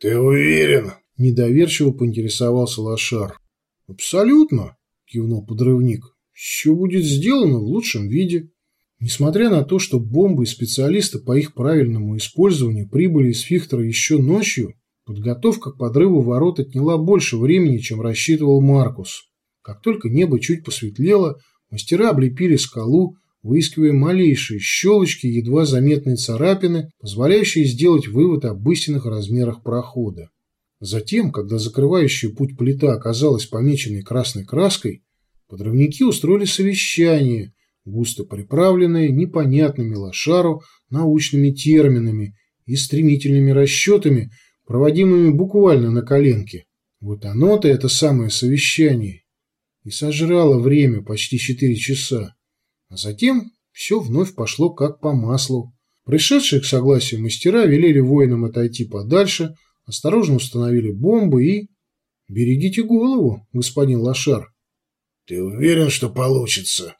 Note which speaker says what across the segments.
Speaker 1: «Ты уверен?» – недоверчиво поинтересовался Лошар. «Абсолютно», – кивнул подрывник. «Все будет сделано в лучшем виде». Несмотря на то, что бомбы и специалисты по их правильному использованию прибыли из Фихтера еще ночью, подготовка к подрыву ворот отняла больше времени, чем рассчитывал Маркус. Как только небо чуть посветлело, мастера облепили скалу, выискивая малейшие щелочки, едва заметные царапины, позволяющие сделать вывод об истинных размерах прохода. Затем, когда закрывающая путь плита оказалась помеченной красной краской, подрывники устроили совещание, густо приправленное непонятными лошару научными терминами и стремительными расчетами, проводимыми буквально на коленке. Вот оно-то, это самое совещание, и сожрало время почти четыре часа. А затем все вновь пошло как по маслу. Пришедшие к согласию мастера велели воинам отойти подальше, осторожно установили бомбы и... «Берегите голову, господин Лошар». «Ты уверен, что получится?»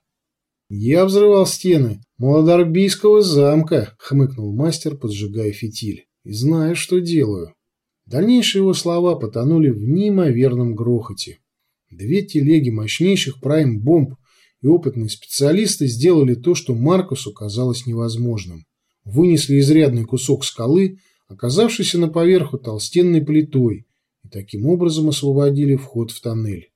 Speaker 1: «Я взрывал стены Молодарбийского замка», — хмыкнул мастер, поджигая фитиль. «И знаю, что делаю». Дальнейшие его слова потонули в неимоверном грохоте. Две телеги мощнейших прайм-бомб и опытные специалисты сделали то, что Маркусу казалось невозможным. Вынесли изрядный кусок скалы, оказавшийся на поверху толстенной плитой, и таким образом освободили вход в тоннель.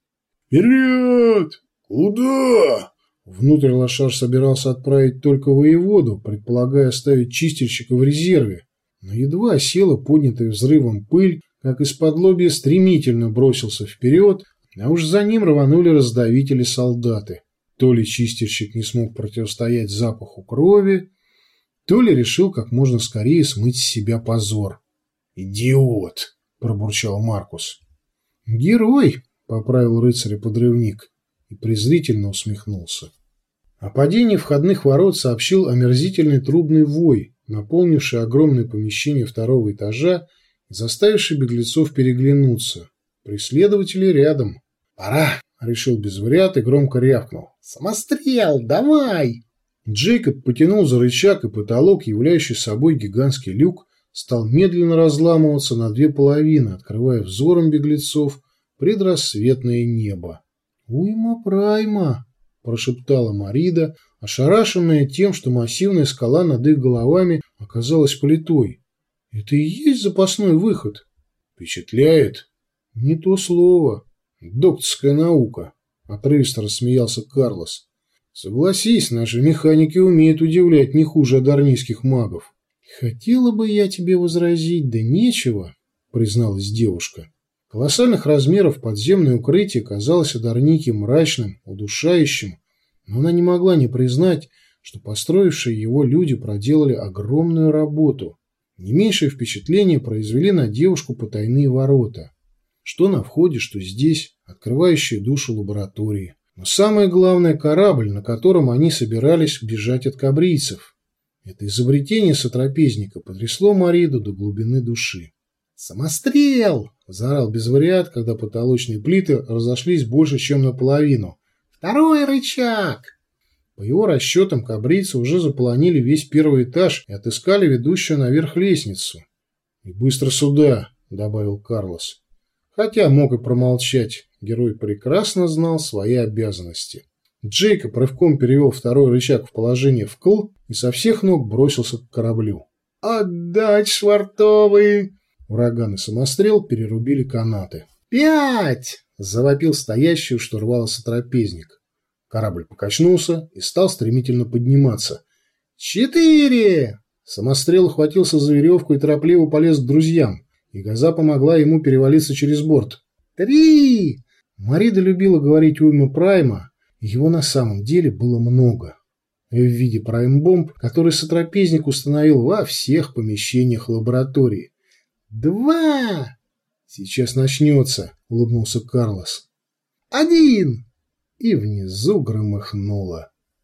Speaker 2: «Вперед! Куда?»
Speaker 1: Внутрь лошар собирался отправить только воеводу, предполагая оставить чистильщика в резерве, но едва села поднятая взрывом пыль, как из-под лобья стремительно бросился вперед, а уж за ним рванули раздавители-солдаты. То ли чистильщик не смог противостоять запаху крови, то ли решил как можно скорее смыть с себя позор.
Speaker 2: «Идиот!» – пробурчал Маркус.
Speaker 1: «Герой!» – поправил рыцаря-подрывник и презрительно усмехнулся. О падении входных ворот сообщил омерзительный трубный вой, наполнивший огромное помещение второго этажа и заставивший беглецов переглянуться. Преследователи рядом. «Пора!» — решил без вариат и громко рявкнул. «Самострел! Давай!» Джейкоб потянул за рычаг, и потолок, являющий собой гигантский люк, стал медленно разламываться на две половины, открывая взором беглецов предрассветное небо. «Уйма прайма!» – прошептала Марида, ошарашенная тем, что массивная скала над их головами оказалась плитой. «Это и есть запасной выход?»
Speaker 2: «Впечатляет?»
Speaker 1: «Не то слово. Докторская наука», — отрывисто рассмеялся Карлос. «Согласись, наши механики умеют удивлять не хуже адарнийских магов». «Хотела бы я тебе возразить, да нечего», — призналась девушка. Колоссальных размеров подземное укрытие казалось Адарнике мрачным, удушающим, но она не могла не признать, что построившие его люди проделали огромную работу. Не меньшее впечатление произвели на девушку потайные ворота. Что на входе, что здесь, открывающие душу лаборатории. Но самое главное – корабль, на котором они собирались бежать от кабрийцев. Это изобретение сотрапезника потрясло Мариду до глубины души. «Самострел!» – заорал безвариат, когда потолочные плиты разошлись больше, чем наполовину. «Второй рычаг!» По его расчетам, кабрийцы уже заполонили весь первый этаж и отыскали ведущую наверх лестницу. «И быстро сюда!» – добавил Карлос. Хотя мог и промолчать, герой прекрасно знал свои обязанности. Джейкоб рывком перевел второй рычаг в положение вкл и со всех ног бросился к кораблю. «Отдать швартовый!» Ураган и самострел перерубили канаты. «Пять!» – завопил стоящий у штурвала сотрапезник. Корабль покачнулся и стал стремительно подниматься. «Четыре!» Самострел ухватился за веревку и торопливо полез к друзьям и Газа помогла ему перевалиться через борт. «Три!» Марида любила говорить уйму Прайма, его на самом деле было много. В виде прайм-бомб, который сотрапезник установил во всех помещениях лаборатории. «Два!» «Сейчас начнется», — улыбнулся Карлос. «Один!» И внизу громыхнуло.